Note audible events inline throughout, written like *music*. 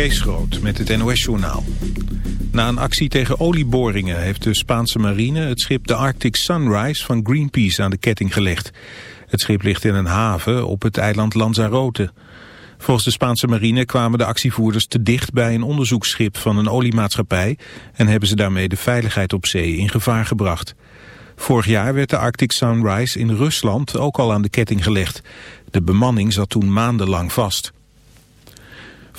Kees Groot met het NOS-journaal. Na een actie tegen olieboringen heeft de Spaanse marine het schip de Arctic Sunrise van Greenpeace aan de ketting gelegd. Het schip ligt in een haven op het eiland Lanzarote. Volgens de Spaanse marine kwamen de actievoerders te dicht bij een onderzoeksschip van een oliemaatschappij en hebben ze daarmee de veiligheid op zee in gevaar gebracht. Vorig jaar werd de Arctic Sunrise in Rusland ook al aan de ketting gelegd. De bemanning zat toen maandenlang vast.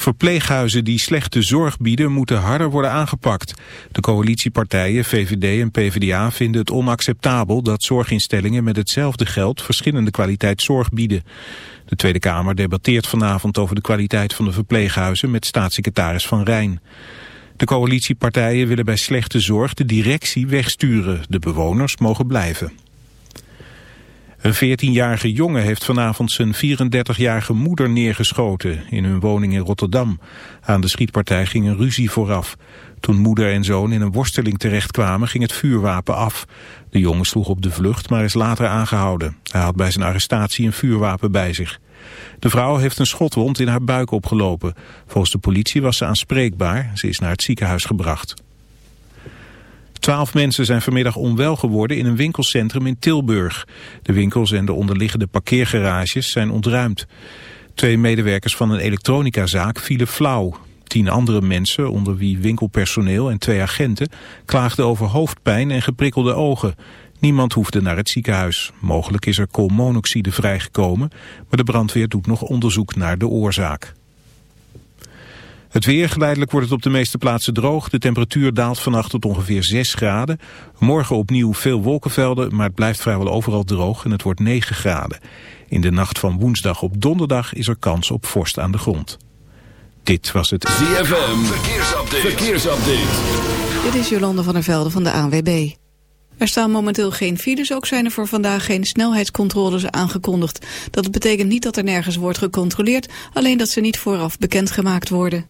Verpleeghuizen die slechte zorg bieden moeten harder worden aangepakt. De coalitiepartijen VVD en PvdA vinden het onacceptabel dat zorginstellingen met hetzelfde geld verschillende kwaliteit zorg bieden. De Tweede Kamer debatteert vanavond over de kwaliteit van de verpleeghuizen met staatssecretaris Van Rijn. De coalitiepartijen willen bij slechte zorg de directie wegsturen. De bewoners mogen blijven. Een 14-jarige jongen heeft vanavond zijn 34-jarige moeder neergeschoten in hun woning in Rotterdam. Aan de schietpartij ging een ruzie vooraf. Toen moeder en zoon in een worsteling terechtkwamen ging het vuurwapen af. De jongen sloeg op de vlucht, maar is later aangehouden. Hij had bij zijn arrestatie een vuurwapen bij zich. De vrouw heeft een schotwond in haar buik opgelopen. Volgens de politie was ze aanspreekbaar. Ze is naar het ziekenhuis gebracht. Twaalf mensen zijn vanmiddag onwel geworden in een winkelcentrum in Tilburg. De winkels en de onderliggende parkeergarages zijn ontruimd. Twee medewerkers van een elektronicazaak vielen flauw. Tien andere mensen, onder wie winkelpersoneel en twee agenten, klaagden over hoofdpijn en geprikkelde ogen. Niemand hoefde naar het ziekenhuis. Mogelijk is er koolmonoxide vrijgekomen, maar de brandweer doet nog onderzoek naar de oorzaak. Het weer, geleidelijk wordt het op de meeste plaatsen droog. De temperatuur daalt vannacht tot ongeveer 6 graden. Morgen opnieuw veel wolkenvelden, maar het blijft vrijwel overal droog en het wordt 9 graden. In de nacht van woensdag op donderdag is er kans op vorst aan de grond. Dit was het ZFM Verkeersupdate. Verkeersupdate. Dit is Jolande van der Velde van de ANWB. Er staan momenteel geen files, ook zijn er voor vandaag geen snelheidscontroles aangekondigd. Dat betekent niet dat er nergens wordt gecontroleerd, alleen dat ze niet vooraf bekendgemaakt worden.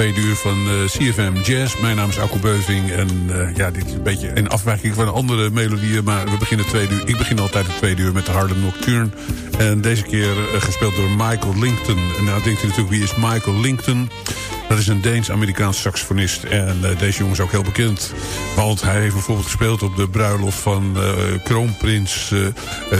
Tweede uur van eh, CFM Jazz. Mijn naam is Akko Beuving en uh, ja, dit is een beetje een afwijking van andere melodieën... maar we beginnen tweede uur. Ik begin altijd het tweede uur met de Harlem Nocturne. En deze keer uh, gespeeld door Michael Linkton. En nou denkt u natuurlijk, wie is Michael Linkton? Dat is een Deens-Amerikaans saxofonist. En uh, deze jongen is ook heel bekend. Want hij heeft bijvoorbeeld gespeeld op de bruiloft van uh, kroonprins uh,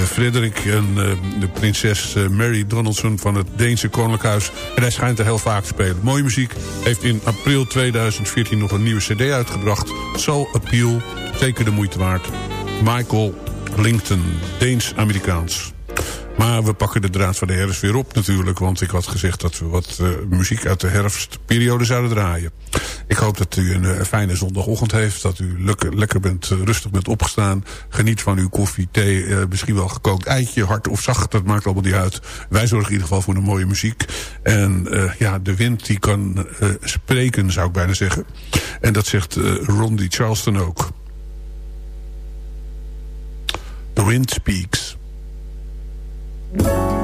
Frederik... en de prinses Mary Donaldson van het Deense Koninklijk Huis. En hij schijnt er heel vaak te spelen. Mooie muziek. Heeft in april 2014 nog een nieuwe cd uitgebracht. Soul Appeal. Zeker de moeite waard. Michael Linkton, Deens-Amerikaans. Maar we pakken de draad van de herfst weer op natuurlijk. Want ik had gezegd dat we wat uh, muziek uit de herfstperiode zouden draaien. Ik hoop dat u een uh, fijne zondagochtend heeft. Dat u lekker, bent, uh, rustig bent opgestaan. Geniet van uw koffie, thee, misschien wel gekookt eitje. Hard of zacht, dat maakt allemaal niet uit. Wij zorgen in ieder geval voor een mooie muziek. En ja, de wind die kan spreken, zou ik bijna zeggen. En dat zegt Rondi Charleston ook. The wind speaks. Bye.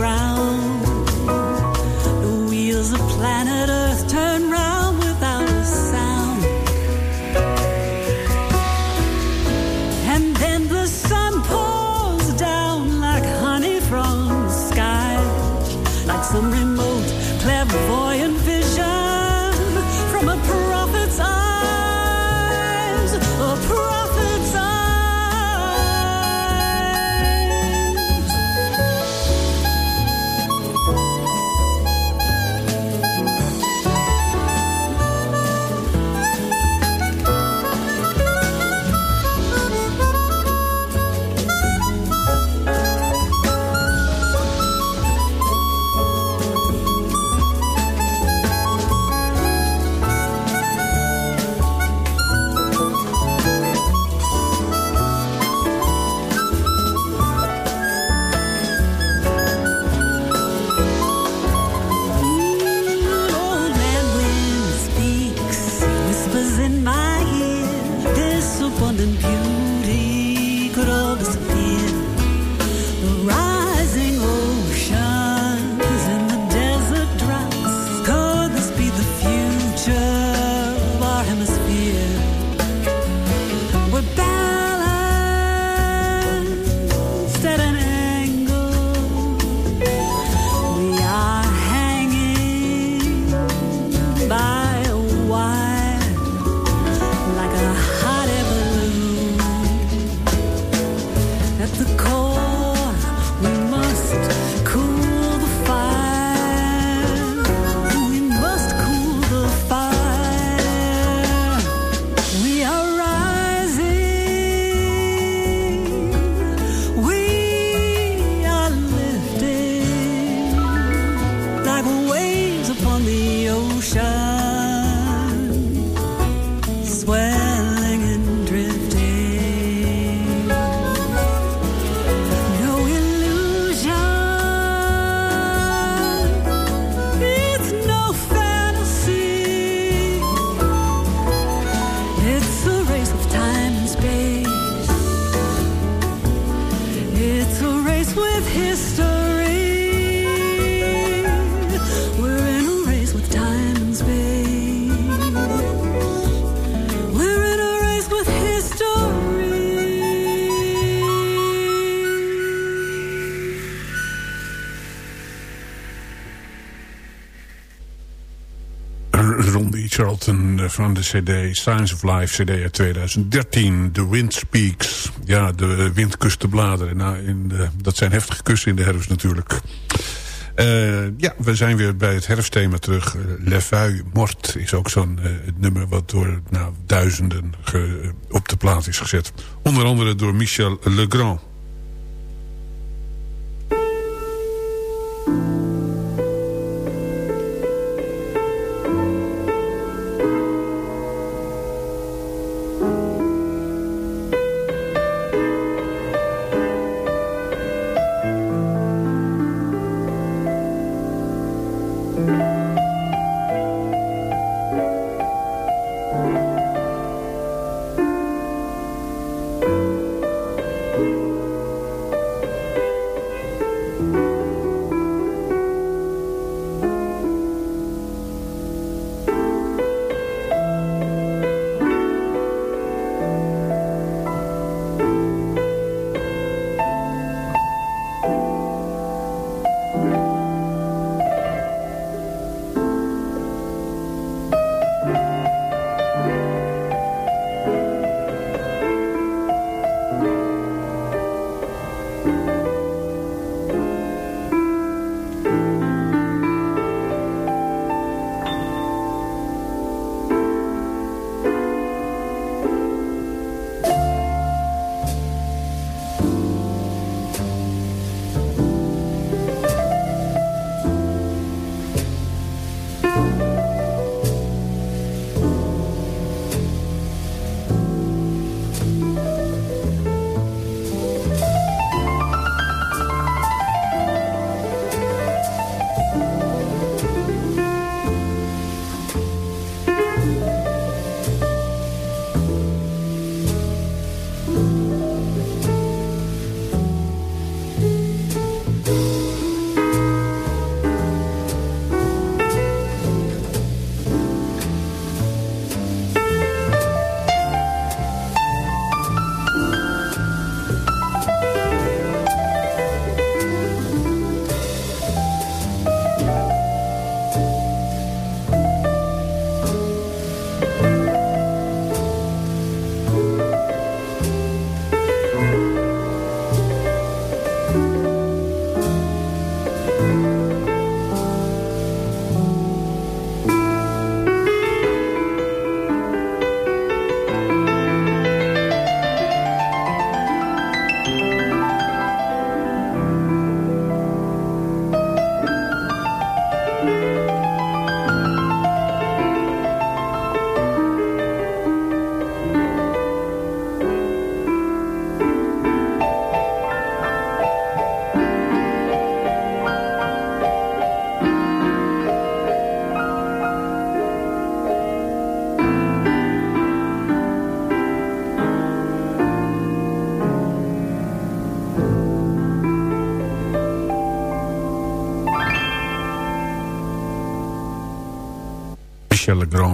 ground. Van de cd Science of Life, cd uit 2013. The Wind Speaks. Ja, de wind kust de bladeren. Nou, in de, dat zijn heftige kussen in de herfst natuurlijk. Uh, ja, we zijn weer bij het herfstthema terug. Le Feuille Mort is ook zo'n nummer wat door nou, duizenden op de plaat is gezet. Onder andere door Michel Legrand.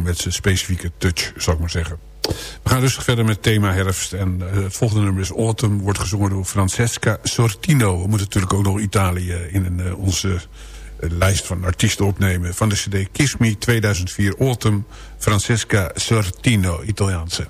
Met zijn specifieke touch, zou ik maar zeggen. We gaan rustig verder met thema herfst. En uh, het volgende nummer is Autumn, wordt gezongen door Francesca Sortino. We moeten natuurlijk ook nog Italië in uh, onze uh, lijst van artiesten opnemen. Van de cd Kiss Me 2004 Autumn, Francesca Sortino, Italiaanse.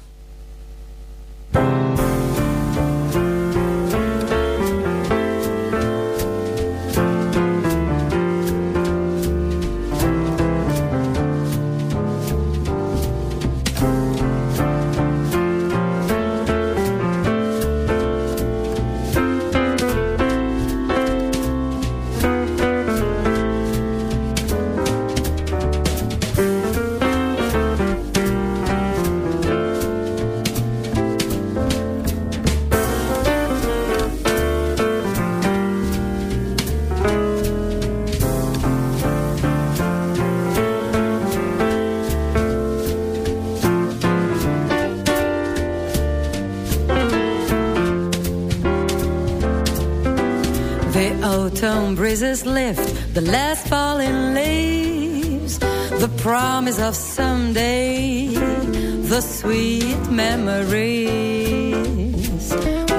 The last falling leaves, the promise of someday, the sweet memories.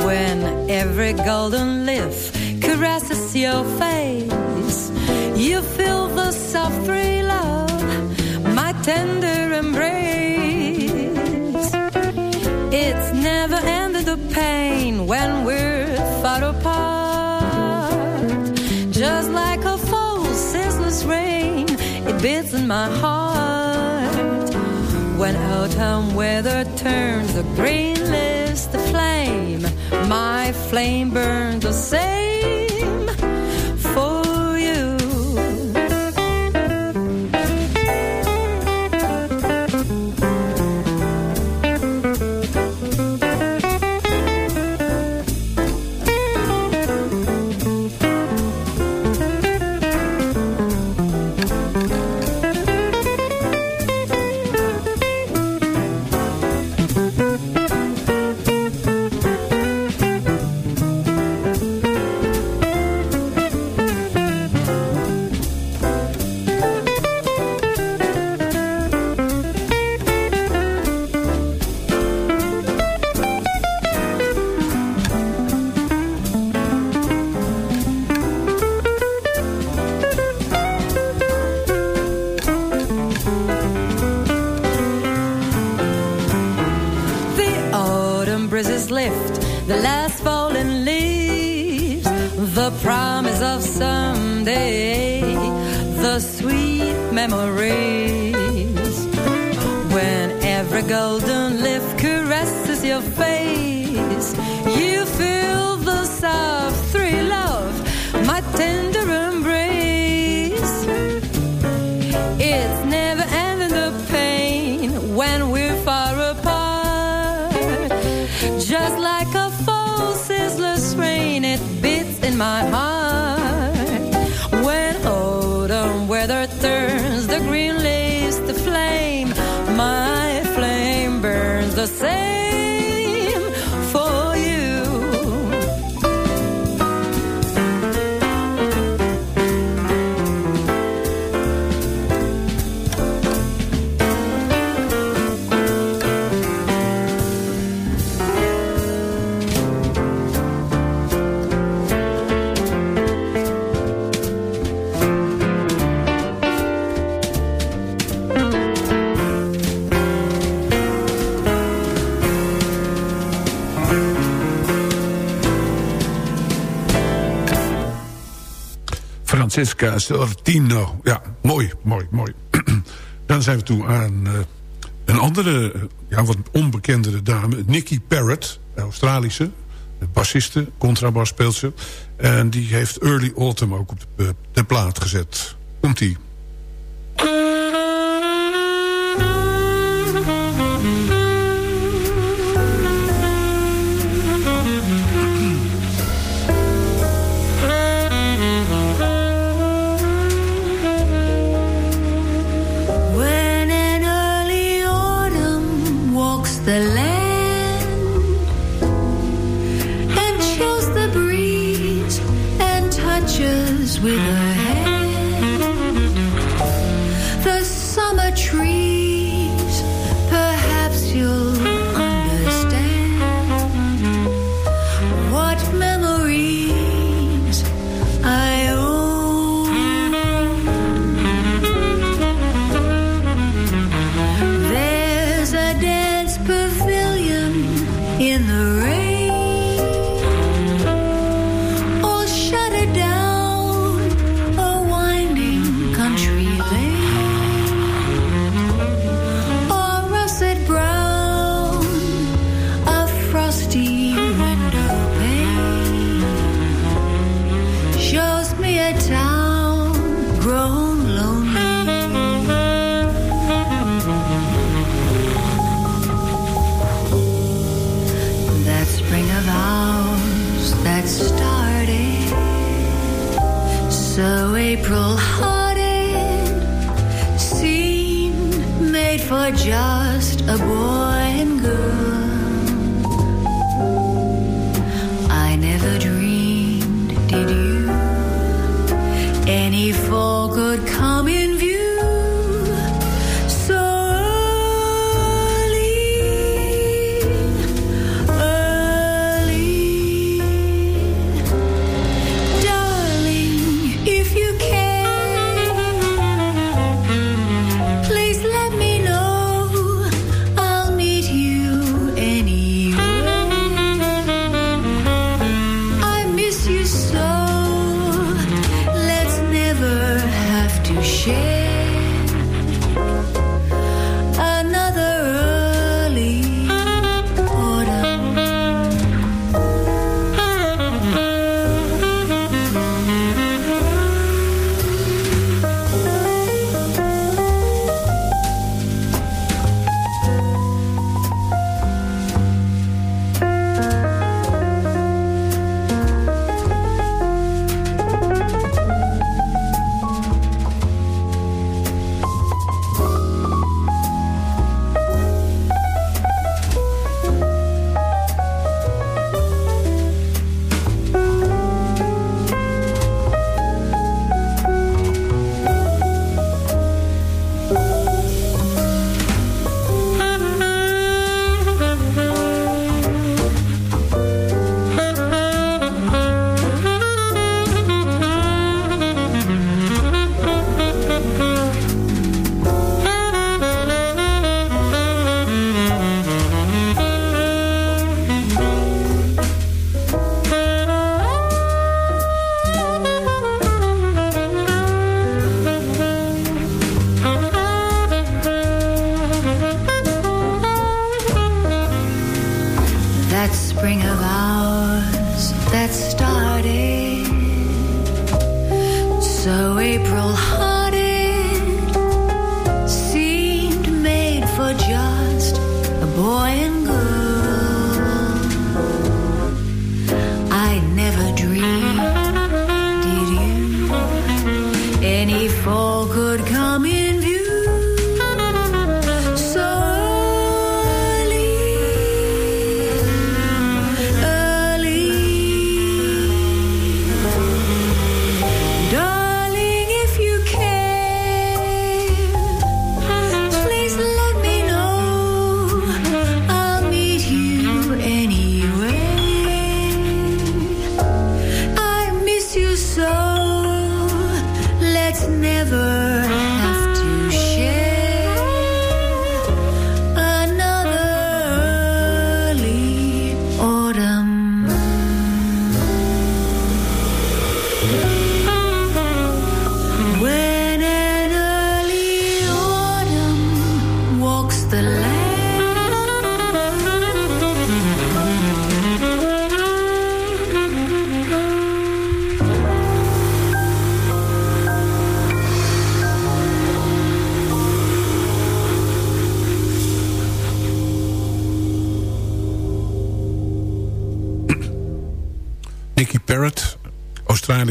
When every golden leaf caresses your face, you feel the soft free love. My tender embrace. It's never ended the pain when we're far apart. Beats in my heart. When autumn weather turns the green list to flame, my flame burns the same caresses your face. You feel the sun. Francesca Sortino. Ja, mooi, mooi, mooi. *clears throat* Dan zijn we toe aan uh, een andere, ja, wat onbekendere dame. Nikki Parrott, Australische. Bassiste, contrabas speelt ze. En die heeft Early Autumn ook op de, de plaat gezet. Komt-ie.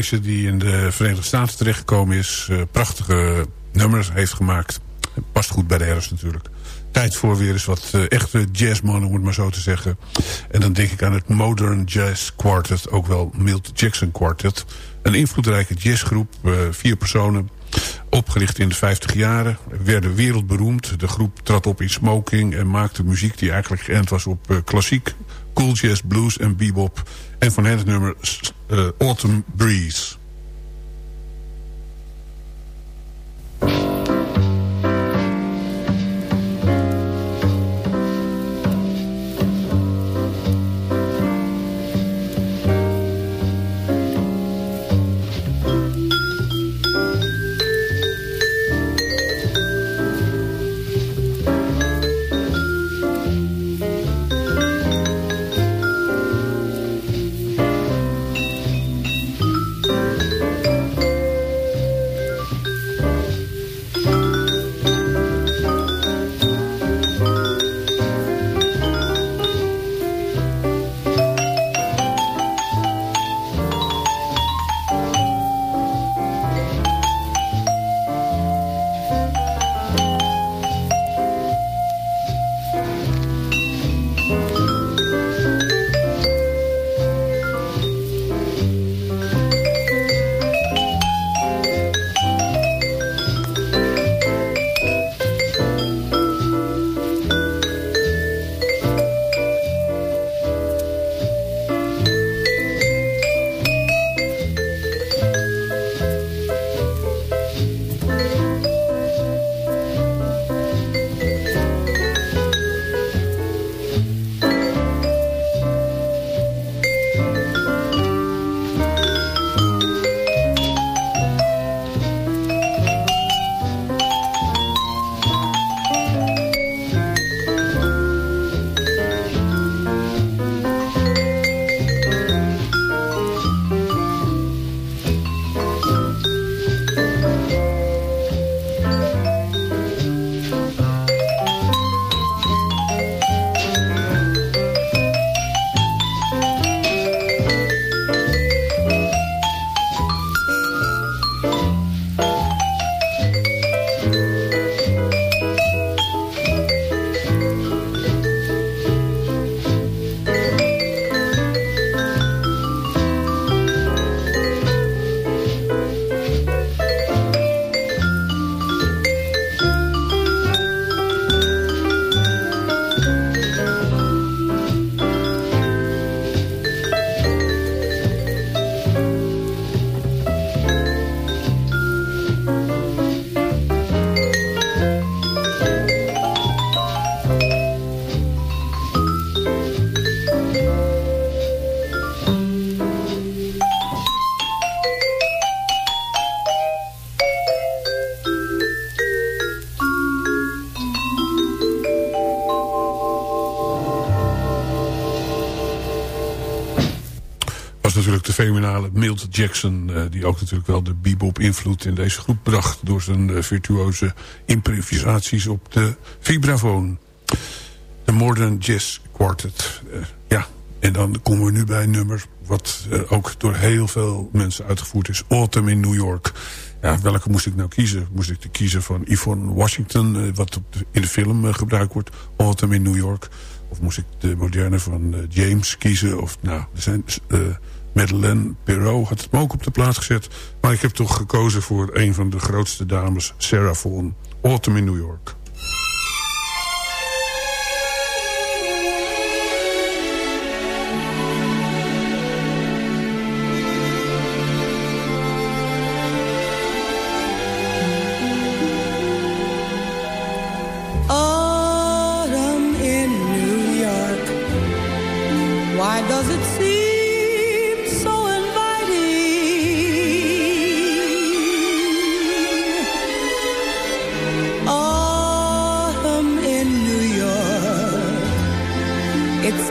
Die in de Verenigde Staten terechtgekomen is. Uh, prachtige nummers heeft gemaakt. Past goed bij de herfst natuurlijk. Tijd voor weer eens wat uh, echte jazzman, om het maar zo te zeggen. En dan denk ik aan het Modern Jazz Quartet. Ook wel Milt Jackson Quartet. Een invloedrijke jazzgroep. Uh, vier personen. Opgericht in de 50 jaren. Werden wereldberoemd. De groep trad op in smoking. En maakte muziek die eigenlijk geënt was op klassiek. Cool jazz, blues en bebop. En van hen het nummer uh, Autumn Breeze. Fenomenale Milt Jackson... die ook natuurlijk wel de bebop-invloed in deze groep bracht... door zijn virtuoze improvisaties op de vibrafoon. De Modern Jazz Quartet. ja, en dan komen we nu bij een nummer... wat ook door heel veel mensen uitgevoerd is. Autumn in New York... Ja, welke moest ik nou kiezen? Moest ik de kiezen van Yvonne Washington... wat in de film gebruikt wordt, Autumn in New York... Of moest ik de moderne van James kiezen? Of nou, er zijn... Uh, Madeleine Perrault had het me ook op de plaats gezet. Maar ik heb toch gekozen voor een van de grootste dames, Sarah Vaughan. Autumn in New York.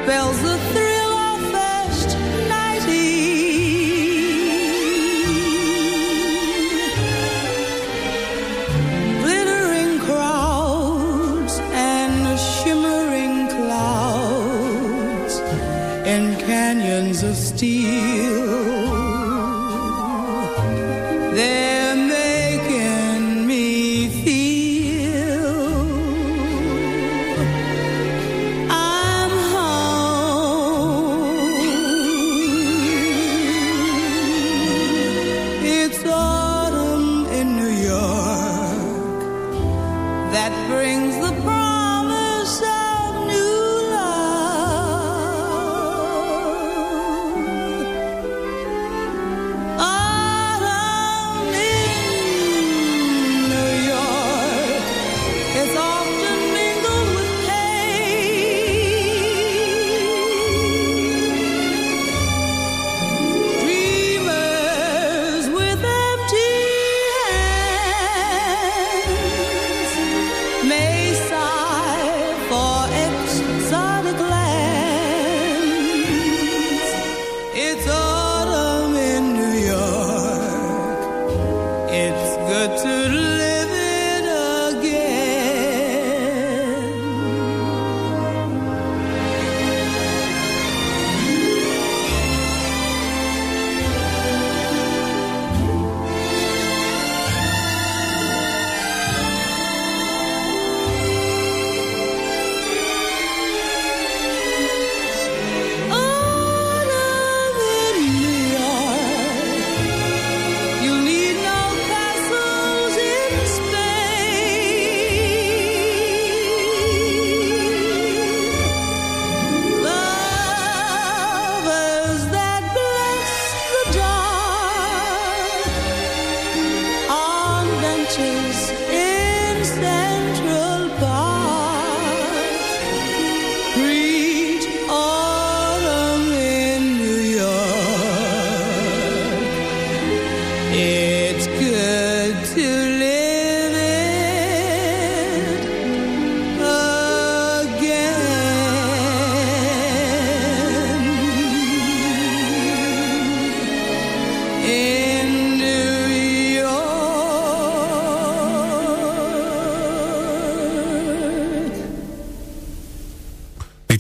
spells the thrill of first nighting. Glittering crowds and shimmering clouds in canyons of steel.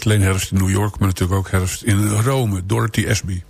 Alleen herfst in New York, maar natuurlijk ook herfst in Rome. Dorothy Ashby.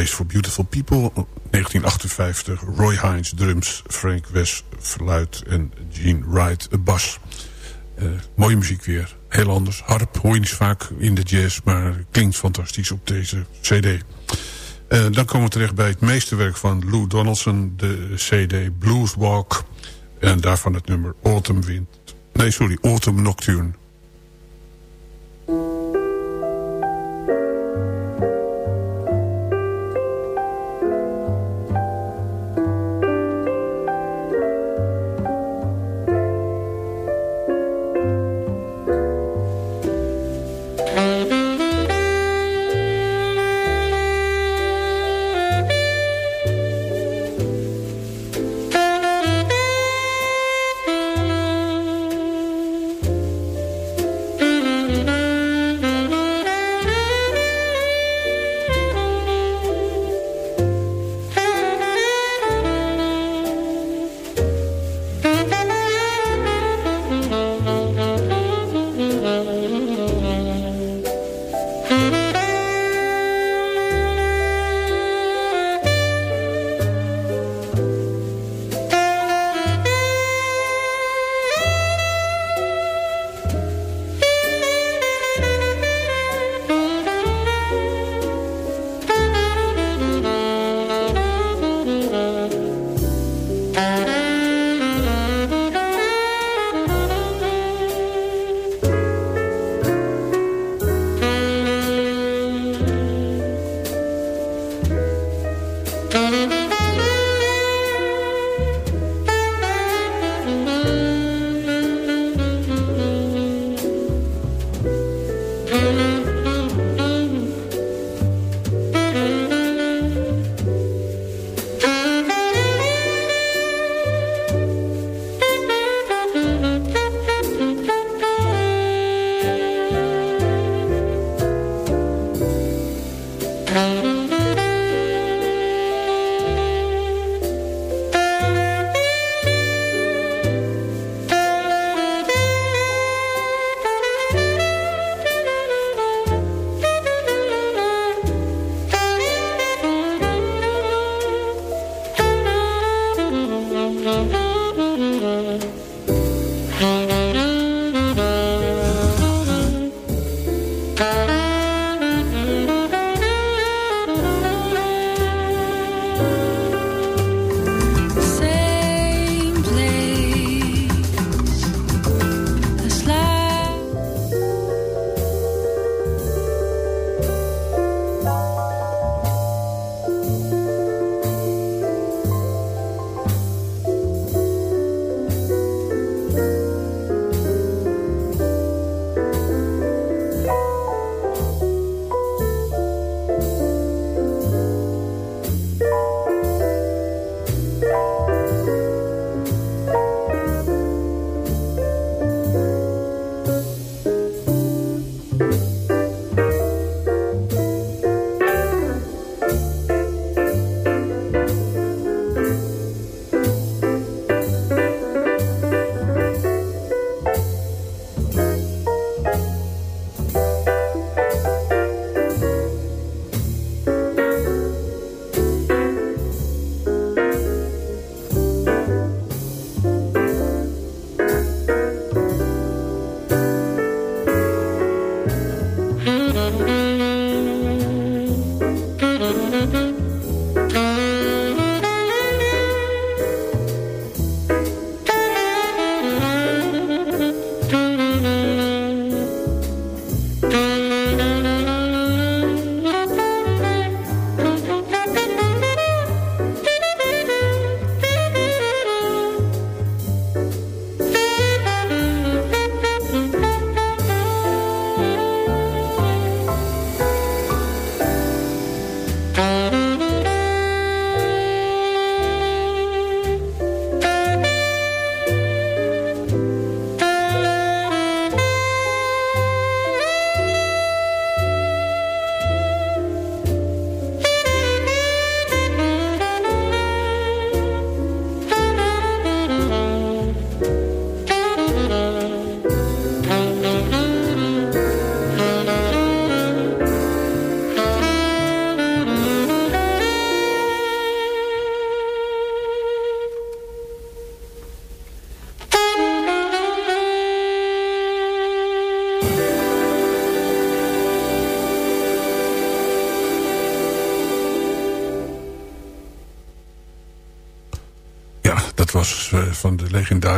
Place for Beautiful People. 1958, Roy Hines drums, Frank West fluit en Gene Wright bas. Uh, mooie muziek weer, heel anders. Harp hoor je niet vaak in de jazz, maar klinkt fantastisch op deze cd. Dan komen we terecht bij het meesterwerk van Lou Donaldson, de cd Blues Walk. En daarvan het nummer Autumn Wind. Nee, sorry, Autumn Nocturne.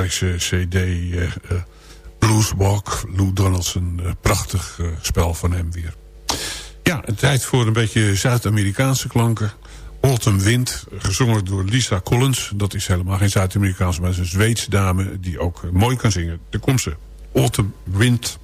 Legendarische cd uh, Blueswalk. Lou Donaldson, prachtig spel van hem weer. Ja, een tijd voor een beetje Zuid-Amerikaanse klanken. Autumn Wind, gezongen door Lisa Collins. Dat is helemaal geen Zuid-Amerikaanse, maar een Zweedse dame... die ook mooi kan zingen. Daar komt ze. Autumn Wind.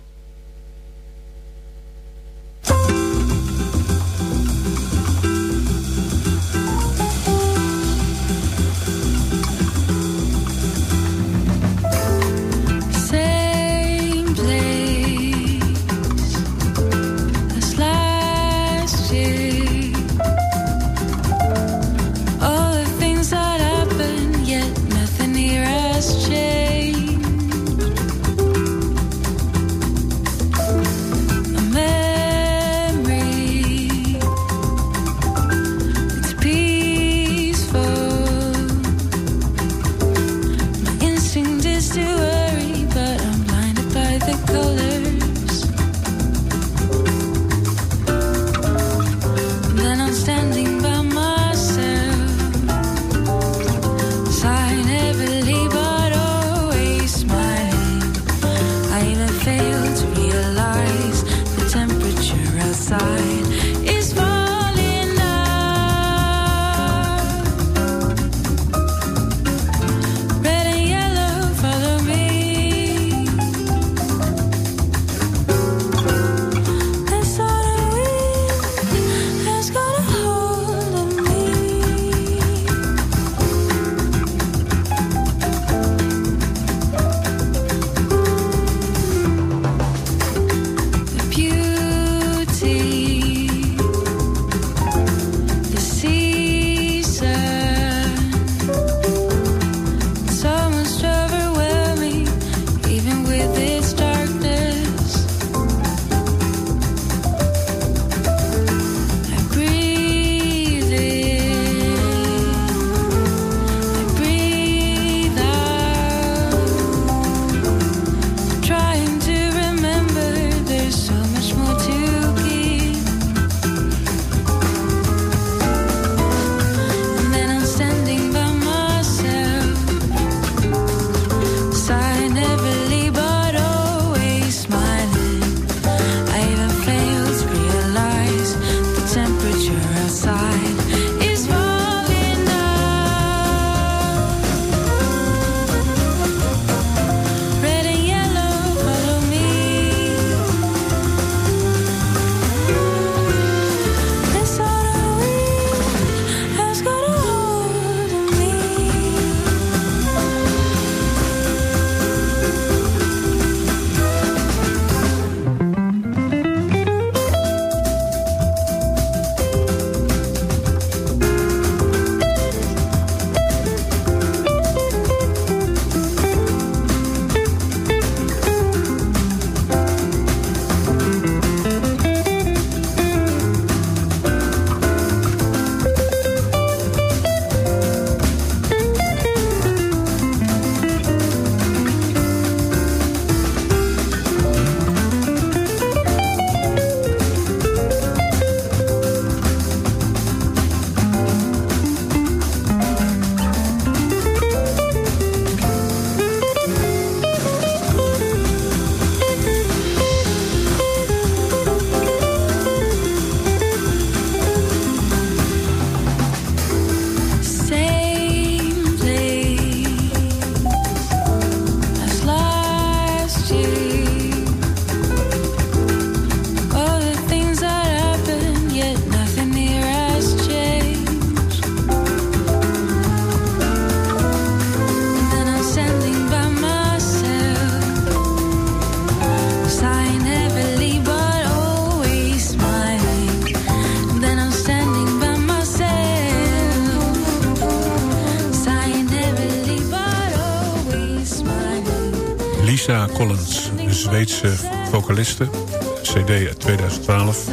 CD uit 2012.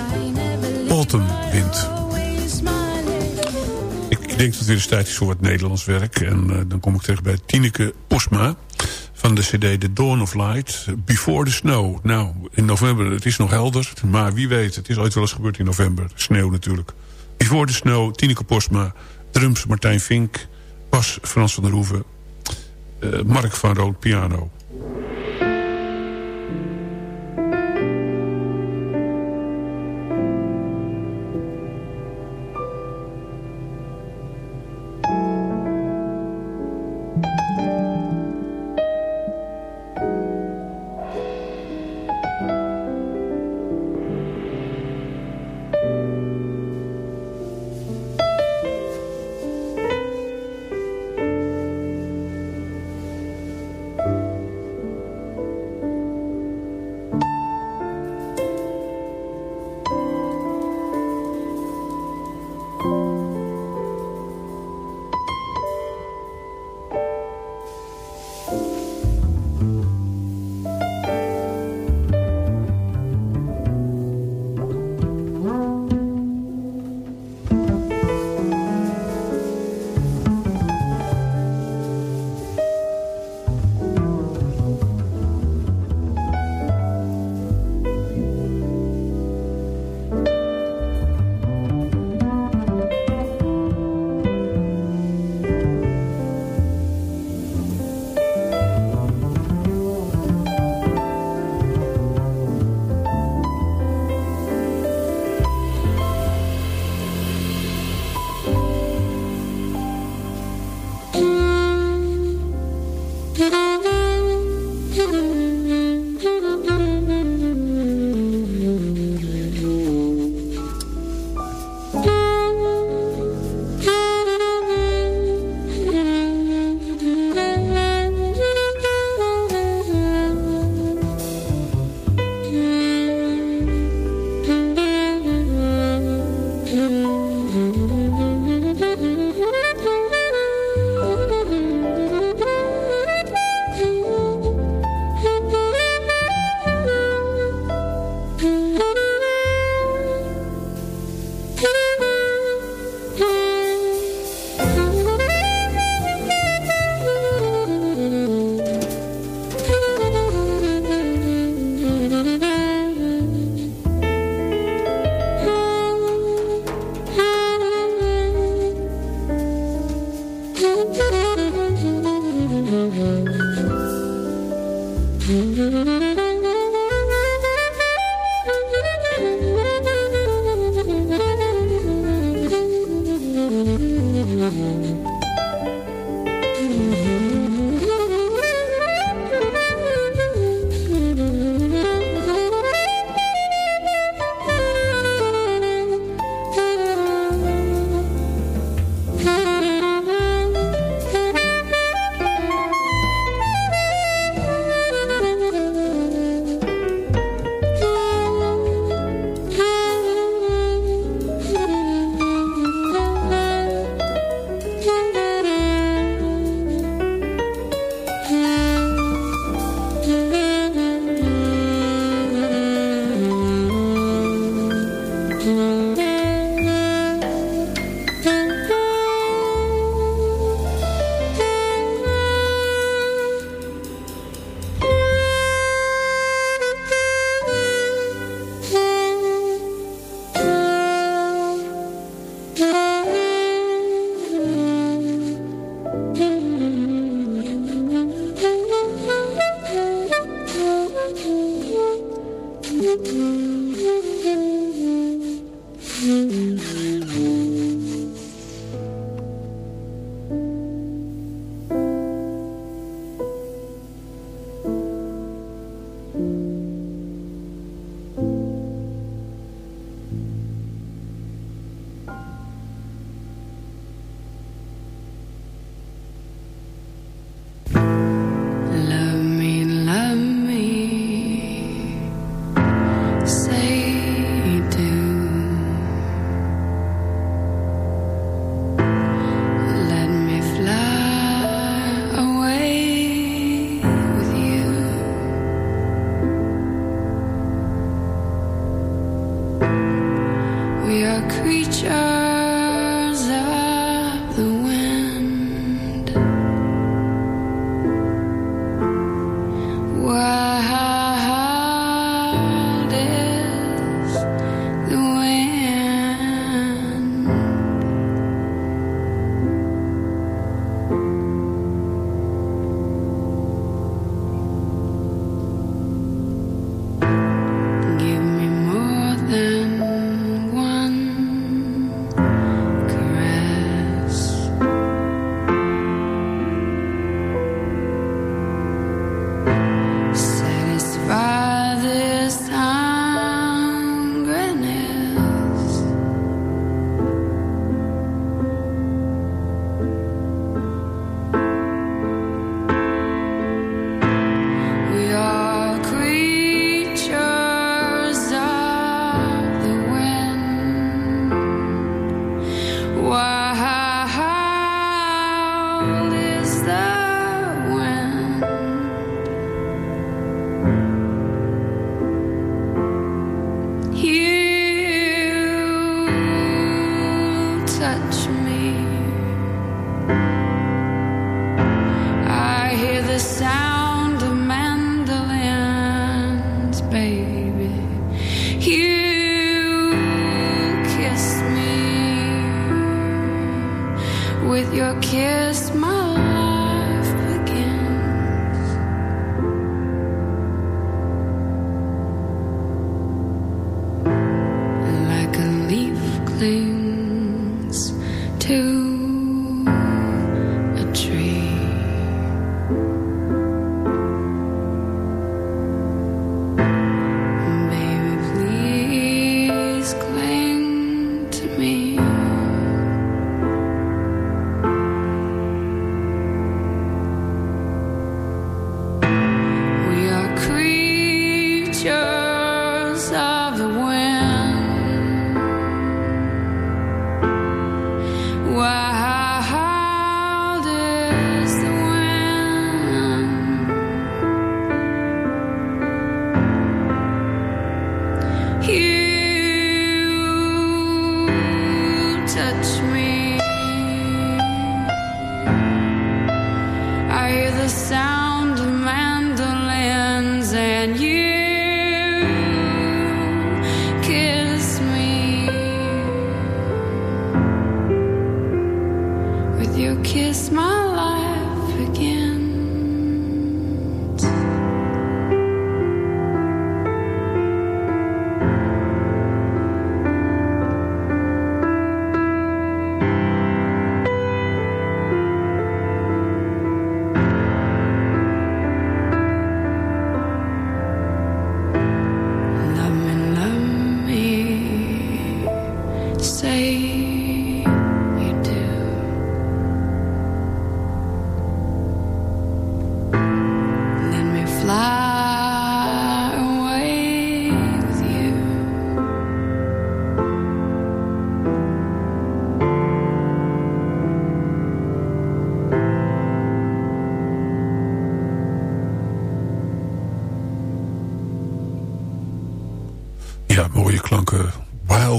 Autumn Wind. Ik denk dat het weer eens tijd is voor wat Nederlands werk. En uh, dan kom ik terecht bij Tineke Posma. Van de cd The Dawn of Light. Before the Snow. Nou, in november, het is nog helder. Maar wie weet, het is ooit wel eens gebeurd in november. Sneeuw natuurlijk. Before the Snow, Tineke Posma. Drums Martijn Vink. bas Frans van der Hoeven. Uh, Mark van Rood piano.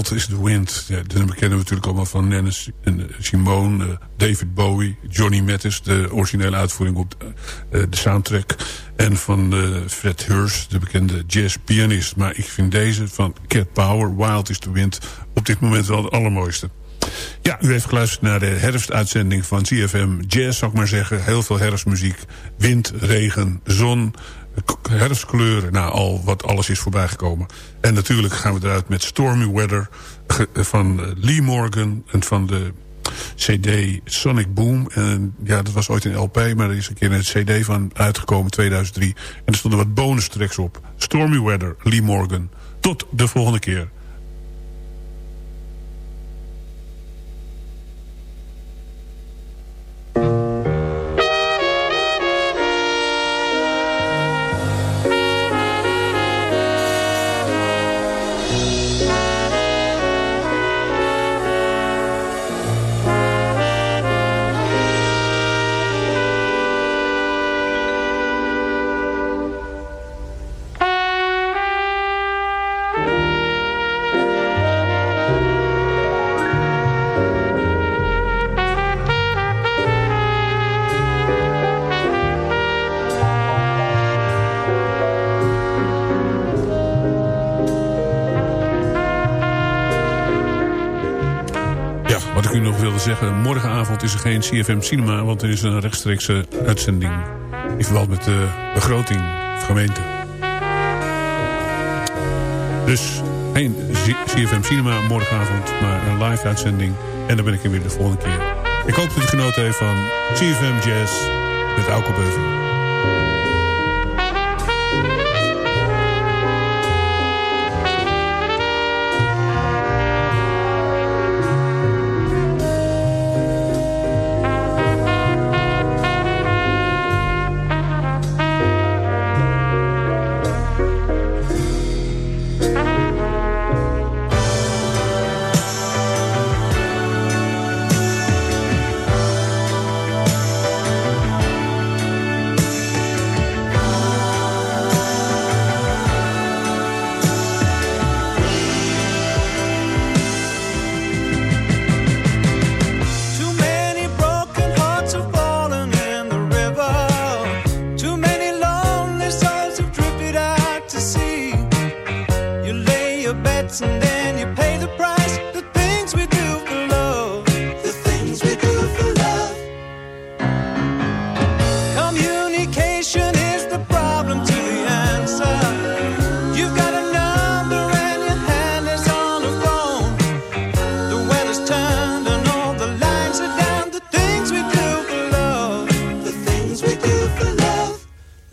Wild is the Wind. Ja, dat kennen we natuurlijk allemaal van Nennis en Simone, eh, David Bowie, Johnny Mattis, de originele uitvoering op de, eh, de soundtrack. En van eh, Fred Hurst, de bekende jazzpianist. Maar ik vind deze van Cat Power, Wild is the Wind, op dit moment wel de allermooiste. Ja, u heeft geluisterd naar de herfstuitzending van CFM Jazz, zou ik maar zeggen. Heel veel herfstmuziek. Wind, regen, zon, herfstkleuren. Nou, al wat alles is voorbijgekomen. En natuurlijk gaan we eruit met Stormy Weather ge- van eh, Lee Morgan en van de CD Sonic Boom. En ja, dat was ooit een LP, maar er is een keer een CD van uitgekomen, 2003. En er stonden wat bonus tracks op. Stormy Weather, Lee Morgan. Tot de volgende keer. Morgenavond is er geen CFM Cinema, want er is een rechtstreekse uitzending. In verband met de begroting van gemeente. Dus geen CFM Cinema morgenavond, maar een live uitzending. En dan ben ik er weer de volgende keer. Ik hoop dat u genoten heeft van CFM Jazz met Beuving.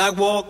Like walk